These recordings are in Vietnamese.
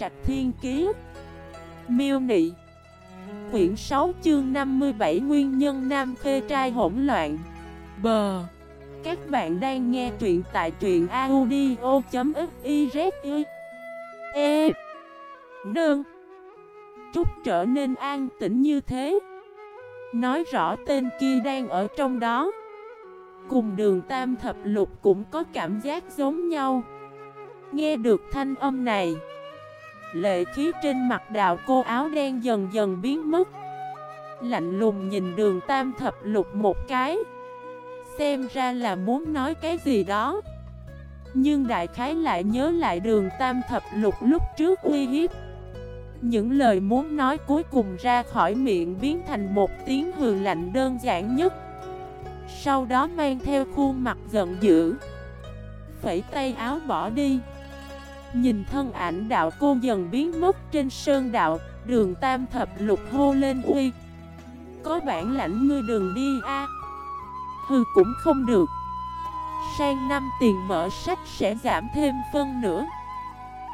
Trạch Thiên Kiế Miêu Nị. Quyển 6 chương 57 Nguyên nhân Nam Khê Trai hỗn loạn. Bờ. Các bạn đang nghe truyện tại truyện audio.xyz E. e. Đơn Trúc trở nên an tĩnh như thế. Nói rõ tên kia đang ở trong đó. Cùng đường tam thập lục cũng có cảm giác giống nhau. Nghe được thanh âm này Lệ khí trên mặt đạo cô áo đen dần dần biến mất. Lạnh lùng nhìn đường tam thập lục một cái. Xem ra là muốn nói cái gì đó. Nhưng đại khái lại nhớ lại đường tam thập lục lúc trước uy hiếp. Những lời muốn nói cuối cùng ra khỏi miệng biến thành một tiếng hừ lạnh đơn giản nhất. Sau đó mang theo khuôn mặt giận dữ. Phẩy tay áo bỏ đi. Nhìn thân ảnh đạo cô dần biến mất trên sơn đạo, Đường tam thập lục hô lên uy. Có bản lãnh ngươi đường đi a. Hư cũng không được. Sang năm tiền mở sách sẽ giảm thêm phân nữa.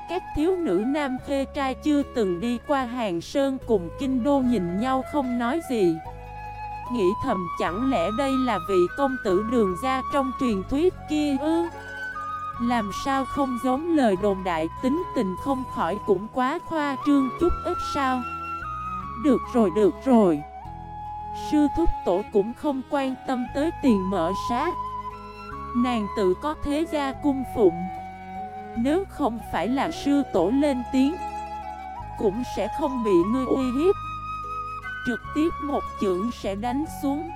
Các thiếu nữ nam khê trai chưa từng đi qua hàng sơn cùng kinh đô nhìn nhau không nói gì. Nghĩ thầm chẳng lẽ đây là vị công tử đường ra trong truyền thuyết kia ư? Làm sao không giống lời đồn đại, tính tình không khỏi cũng quá khoa trương chút ít sao? Được rồi được rồi. Sư thúc tổ cũng không quan tâm tới tiền mở sát. Nàng tự có thế gia cung phụng. Nếu không phải là sư tổ lên tiếng, Cũng sẽ không bị ngươi uy hiếp. Trực tiếp một chưởng sẽ đánh xuống.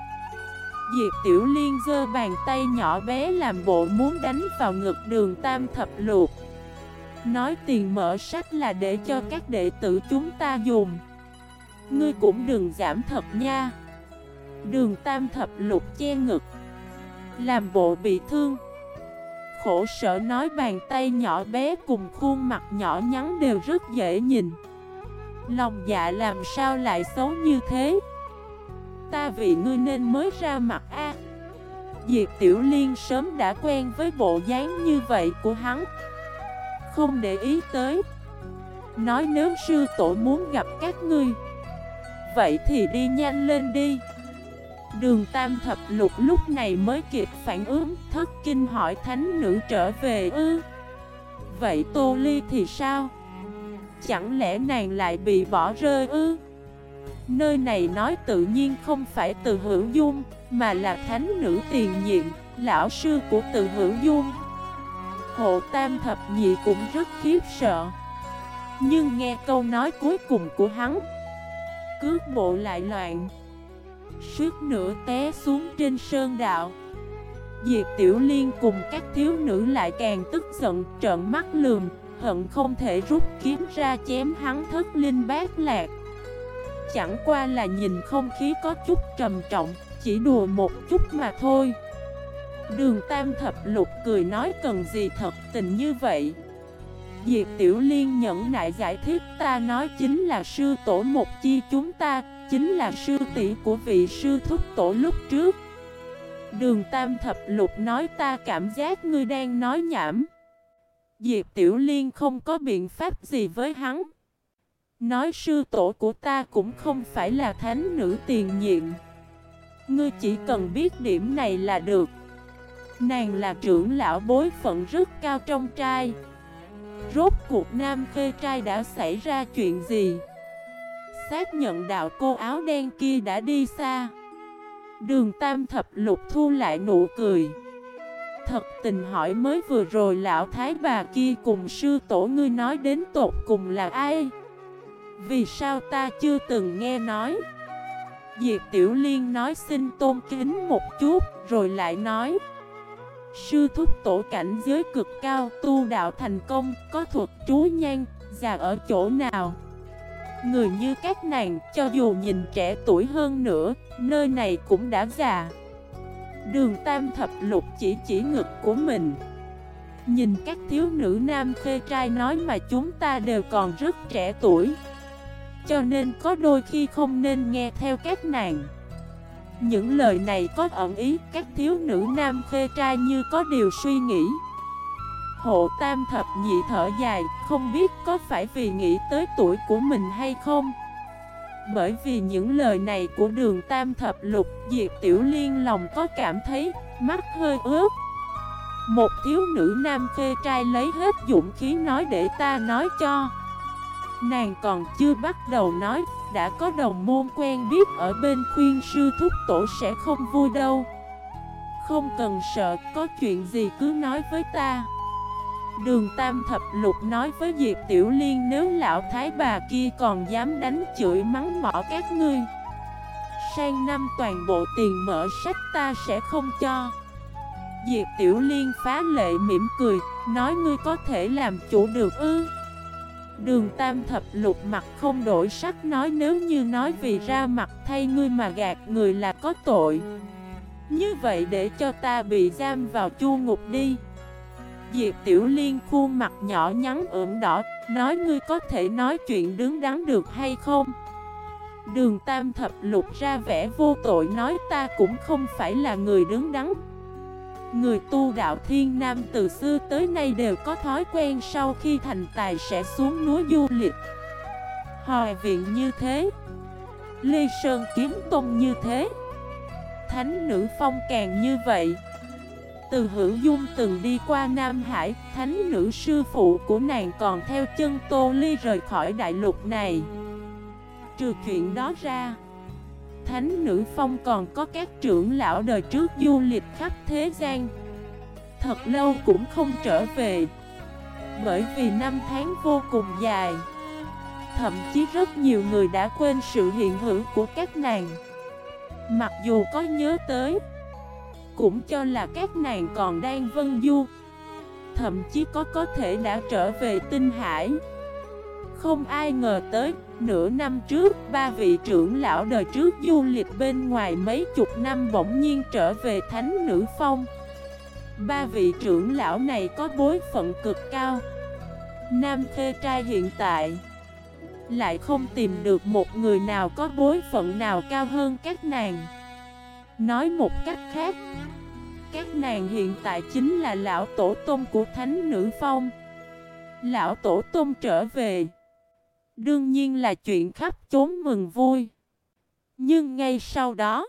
Diệp Tiểu Liên giơ bàn tay nhỏ bé làm bộ muốn đánh vào ngực đường tam thập luộc. Nói tiền mở sách là để cho các đệ tử chúng ta dùng. Ngươi cũng đừng giảm thật nha. Đường tam thập lục che ngực, Làm bộ bị thương. Khổ sở nói bàn tay nhỏ bé cùng khuôn mặt nhỏ nhắn đều rất dễ nhìn. Lòng dạ làm sao lại xấu như thế? Ta vì ngươi nên mới ra mặt A. Diệp Tiểu Liên sớm đã quen với bộ dáng như vậy của hắn. Không để ý tới. Nói nếu sư tổ muốn gặp các ngươi, Vậy thì đi nhanh lên đi. Đường Tam Thập Lục lúc này mới kịp phản ứng, Thất kinh hỏi thánh nữ trở về ư? Vậy Tô Ly thì sao? Chẳng lẽ nàng lại bị bỏ rơi ư? Nơi này nói tự nhiên không phải từ hữu dung, Mà là thánh nữ tiền nhiệm, Lão sư của từ hữu dung. Hộ tam thập nhị cũng rất khiếp sợ. Nhưng nghe câu nói cuối cùng của hắn Cước bộ lại loạn. Suốt nửa té xuống trên sơn đạo. Diệp Tiểu Liên cùng các thiếu nữ lại càng tức giận, trợn mắt lườm, Hận không thể rút kiếm ra chém hắn thất linh bát lạc. Chẳng qua là nhìn không khí có chút trầm trọng, Chỉ đùa một chút mà thôi. Đường Tam Thập Lục cười nói cần gì thật tình như vậy? Diệp Tiểu Liên nhẫn nại giải thích, ta nói chính là sư tổ một chi chúng ta, Chính là sư tỷ của vị sư thúc tổ lúc trước. Đường Tam Thập Lục nói, ta cảm giác ngươi đang nói nhảm. Diệp Tiểu Liên không có biện pháp gì với hắn. Nói sư tổ của ta cũng không phải là thánh nữ tiền nhiệm. Ngươi chỉ cần biết điểm này là được. Nàng là trưởng lão bối phận rất cao trong trai. Rốt cuộc nam khê trai đã xảy ra chuyện gì? Xác nhận đạo cô áo đen kia đã đi xa. Đường tam thập lục thu lại nụ cười. Thật tình hỏi mới vừa rồi lão thái bà kia cùng sư tổ ngươi nói đến tột cùng là ai? Vì sao ta chưa từng nghe nói? Diệp Tiểu Liên nói xin tôn kính một chút, Rồi lại nói, Sư thúc tổ cảnh giới cực cao, Tu đạo thành công, Có thuật chú nhan, Già ở chỗ nào? Người như các nàng, Cho dù nhìn trẻ tuổi hơn nữa, Nơi này cũng đã già. Đường tam thập lục chỉ chỉ ngực của mình. Nhìn các thiếu nữ nam khê trai nói mà chúng ta đều còn rất trẻ tuổi cho nên có đôi khi không nên nghe theo các nàng. Những lời này có ẩn ý, các thiếu nữ nam khê trai như có điều suy nghĩ. Hộ tam thập nhị thở dài, Không biết có phải vì nghĩ tới tuổi của mình hay không? Bởi vì những lời này của đường tam thập lục, Diệp Tiểu Liên lòng có cảm thấy, Mắt hơi ướt. Một thiếu nữ nam khê trai lấy hết dũng khí nói để ta nói cho. Nàng còn chưa bắt đầu nói Đã có đồng môn quen biết ở bên khuyên sư thúc tổ sẽ không vui đâu. Không cần sợ, có chuyện gì cứ nói với ta. Đường Tam Thập Lục nói với Diệp Tiểu Liên Nếu lão thái bà kia còn dám đánh chửi mắng mỏ các ngươi. Sang năm toàn bộ tiền mở sách ta sẽ không cho. Diệp Tiểu Liên phá lệ mỉm cười Nói ngươi có thể làm chủ được ư? Đường Tam Thập Lục mặt không đổi sắc nói nếu như nói vì ra mặt thay ngươi mà gạt người là có tội. Như vậy để cho ta bị giam vào chu ngục đi. Diệp Tiểu Liên khuôn mặt nhỏ nhắn ửng đỏ, Nói ngươi có thể nói chuyện đứng đắn được hay không? Đường Tam Thập Lục ra vẻ vô tội nói ta cũng không phải là người đứng đắn. Người tu đạo thiên nam từ xưa tới nay đều có thói quen sau khi thành tài sẽ xuống núi du lịch. Hòa viện như thế, Lê Sơn kiếm tung như thế, Thánh nữ phong càng như vậy. Từ hữu dung từng đi qua Nam Hải, Thánh nữ sư phụ của nàng còn theo chân Tô Ly rời khỏi đại lục này. Trừ chuyện đó ra Thánh nữ phong còn có các trưởng lão đời trước du lịch khắp thế gian. Thật lâu cũng không trở về, Bởi vì năm tháng vô cùng dài. Thậm chí rất nhiều người đã quên sự hiện hữu của các nàng. Mặc dù có nhớ tới, Cũng cho là các nàng còn đang vân du. Thậm chí có có thể đã trở về tinh hải. Không ai ngờ tới Nửa năm trước, ba vị trưởng lão đời trước du lịch bên ngoài mấy chục năm bỗng nhiên trở về Thánh Nữ Phong. Ba vị trưởng lão này có bối phận cực cao. Nam Khê Trai hiện tại Lại không tìm được một người nào có bối phận nào cao hơn các nàng. Nói một cách khác Các nàng hiện tại chính là lão tổ tôn của Thánh Nữ Phong. Lão tổ tôn trở về Đương nhiên là chuyện khắp chốn mừng vui. Nhưng ngay sau đó,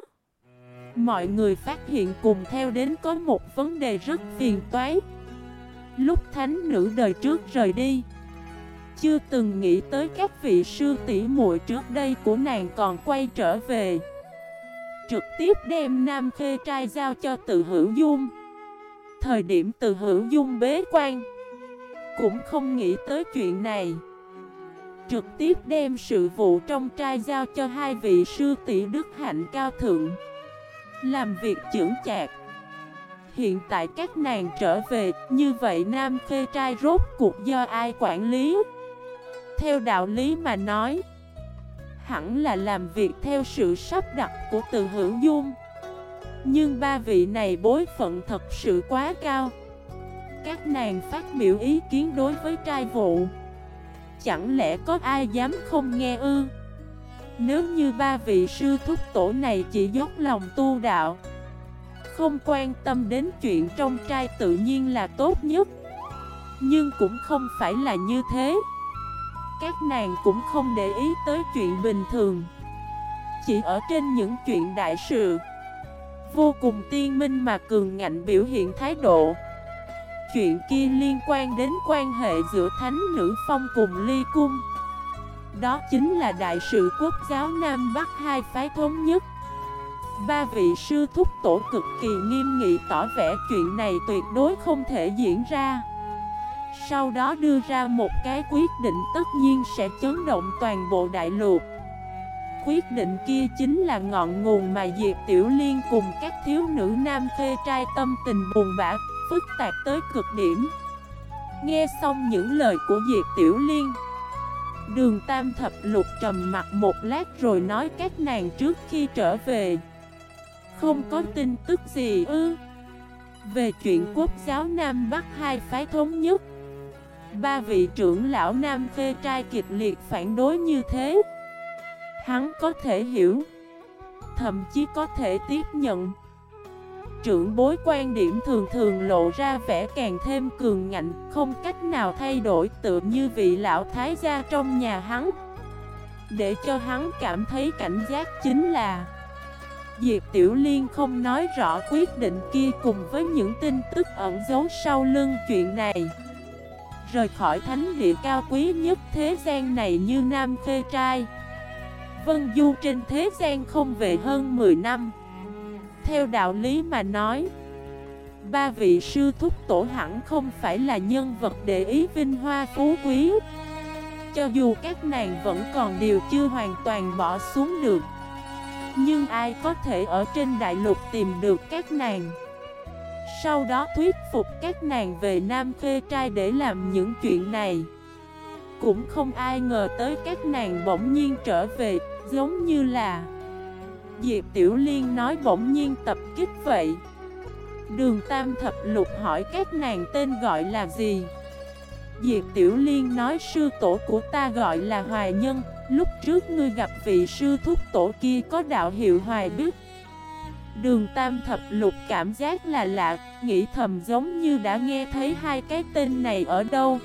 Mọi người phát hiện cùng theo đến có một vấn đề rất phiền toái. Lúc thánh nữ đời trước rời đi, Chưa từng nghĩ tới các vị sư tỷ muội trước đây của nàng còn quay trở về. Trực tiếp đem Nam Khê trai giao cho tự hữu dung. Thời điểm tự hữu dung bế quan, Cũng không nghĩ tới chuyện này. Trực tiếp đem sự vụ trong trai giao cho hai vị sư tỷ đức hạnh cao thượng. Làm việc trưởng chạc. Hiện tại các nàng trở về, Như vậy nam khê trai rốt cuộc do ai quản lý? Theo đạo lý mà nói, Hẳn là làm việc theo sự sắp đặt của từ hữu dung. Nhưng ba vị này bối phận thật sự quá cao. Các nàng phát biểu ý kiến đối với trai vụ. Chẳng lẽ có ai dám không nghe ư? Nếu như ba vị sư thúc tổ này chỉ dốc lòng tu đạo, Không quan tâm đến chuyện trong trai tự nhiên là tốt nhất. Nhưng cũng không phải là như thế. Các nàng cũng không để ý tới chuyện bình thường. Chỉ ở trên những chuyện đại sự. Vô cùng tiên minh mà cường ngạnh biểu hiện thái độ. Chuyện kia liên quan đến quan hệ giữa Thánh Nữ Phong cùng Ly Cung. Đó chính là đại sự quốc giáo Nam Bắc hai phái thống nhất. Ba vị sư thúc tổ cực kỳ nghiêm nghị tỏ vẻ chuyện này tuyệt đối không thể diễn ra. Sau đó đưa ra một cái quyết định tất nhiên sẽ chấn động toàn bộ đại lục. Quyết định kia chính là ngọn nguồn mà Diệp Tiểu Liên cùng các thiếu nữ nam khê trai tâm tình buồn bã phức tạp tới cực điểm. Nghe xong những lời của Diệp Tiểu Liên, Đường Tam Thập Lục trầm mặt một lát rồi nói các nàng trước khi trở về. Không có tin tức gì ư? Về chuyện quốc giáo Nam Bắc hai phái thống nhất, Ba vị trưởng lão Nam phê trai kịch liệt phản đối như thế, Hắn có thể hiểu, Thậm chí có thể tiếp nhận trưởng bối quan điểm thường thường lộ ra vẻ càng thêm cường ngạnh, Không cách nào thay đổi tự như vị lão thái gia trong nhà hắn. Để cho hắn cảm thấy cảnh giác chính là, Diệp Tiểu Liên không nói rõ quyết định kia cùng với những tin tức ẩn giấu sau lưng chuyện này. Rời khỏi thánh địa cao quý nhất thế gian này như Nam Khê Trai. Vân Du trên thế gian không về hơn 10 năm theo đạo lý mà nói, Ba vị sư thúc tổ hẳn không phải là nhân vật để ý vinh hoa phú quý. Cho dù các nàng vẫn còn điều chưa hoàn toàn bỏ xuống được, Nhưng ai có thể ở trên đại lục tìm được các nàng? Sau đó thuyết phục các nàng về Nam Khê Trai để làm những chuyện này. Cũng không ai ngờ tới các nàng bỗng nhiên trở về, Giống như là Diệp Tiểu Liên nói bỗng nhiên tập kích vậy. Đường Tam Thập Lục hỏi các nàng tên gọi là gì? Diệp Tiểu Liên nói sư tổ của ta gọi là Hoài Nhân, Lúc trước ngươi gặp vị sư thúc tổ kia có đạo hiệu Hoài Đức. Đường Tam Thập Lục cảm giác là lạ, Nghĩ thầm giống như đã nghe thấy hai cái tên này ở đâu.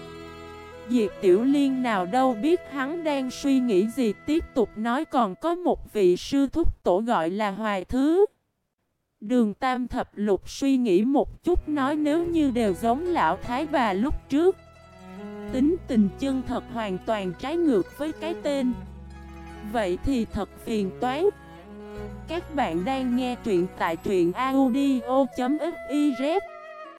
Diệp Tiểu Liên nào đâu biết hắn đang suy nghĩ gì, tiếp tục nói còn có một vị sư thúc tổ gọi là Hoài Thứ. Đường Tam Thập Lục suy nghĩ một chút nói nếu như đều giống lão thái bà lúc trước. Tính tình chân thật hoàn toàn trái ngược với cái tên. Vậy thì thật phiền toái. Các bạn đang nghe truyện tại truyện audio.fif